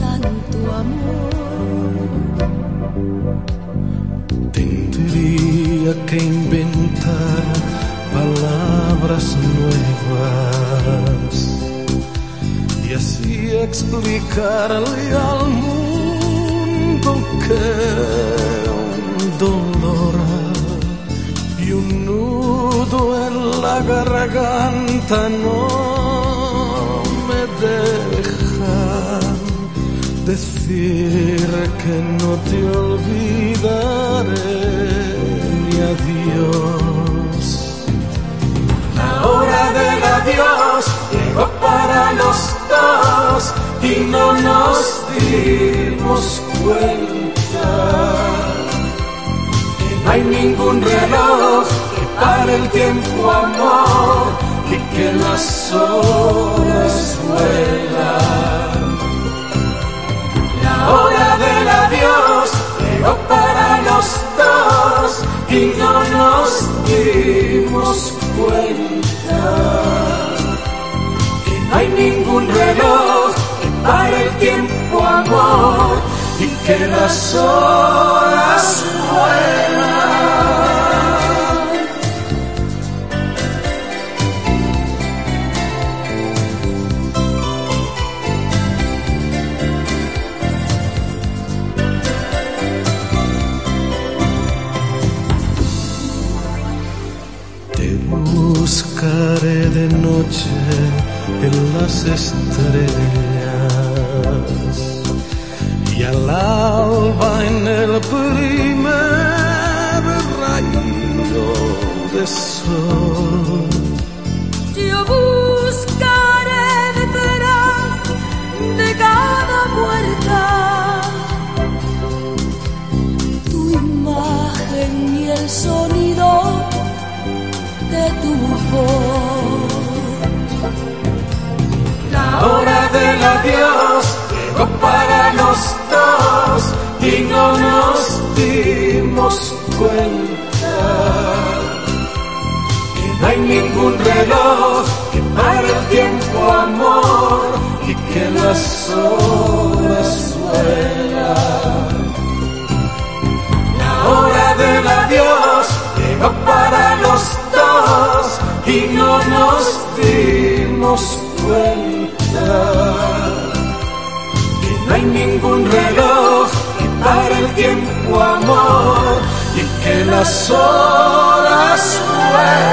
tanto amor. Tendría que inventar palabras nuevas y así explicarle al mundo que un dolor y un nudo en la garganta no decir que no te olvidaré ni adiós. La hora del adiós llegó para los dos y no nos dimos cuenta. Que no hay ningún reloj que pare el tiempo, amor, y que las horas ningún reloj que pare el tiempo, amor, y que las horas vuelan. Te buscaré de noche en las estrellas y al alba en el primer rayo de sol. Llegó para los dos y no nos dimos cuenta que no hay ningún reloj que pare el tiempo, amor, y que las horas vuelan. La hora del adiós llegó para los dos y no nos dimos cuenta ningún reloj que pare el tiempo, amor, y que las horas vuelan.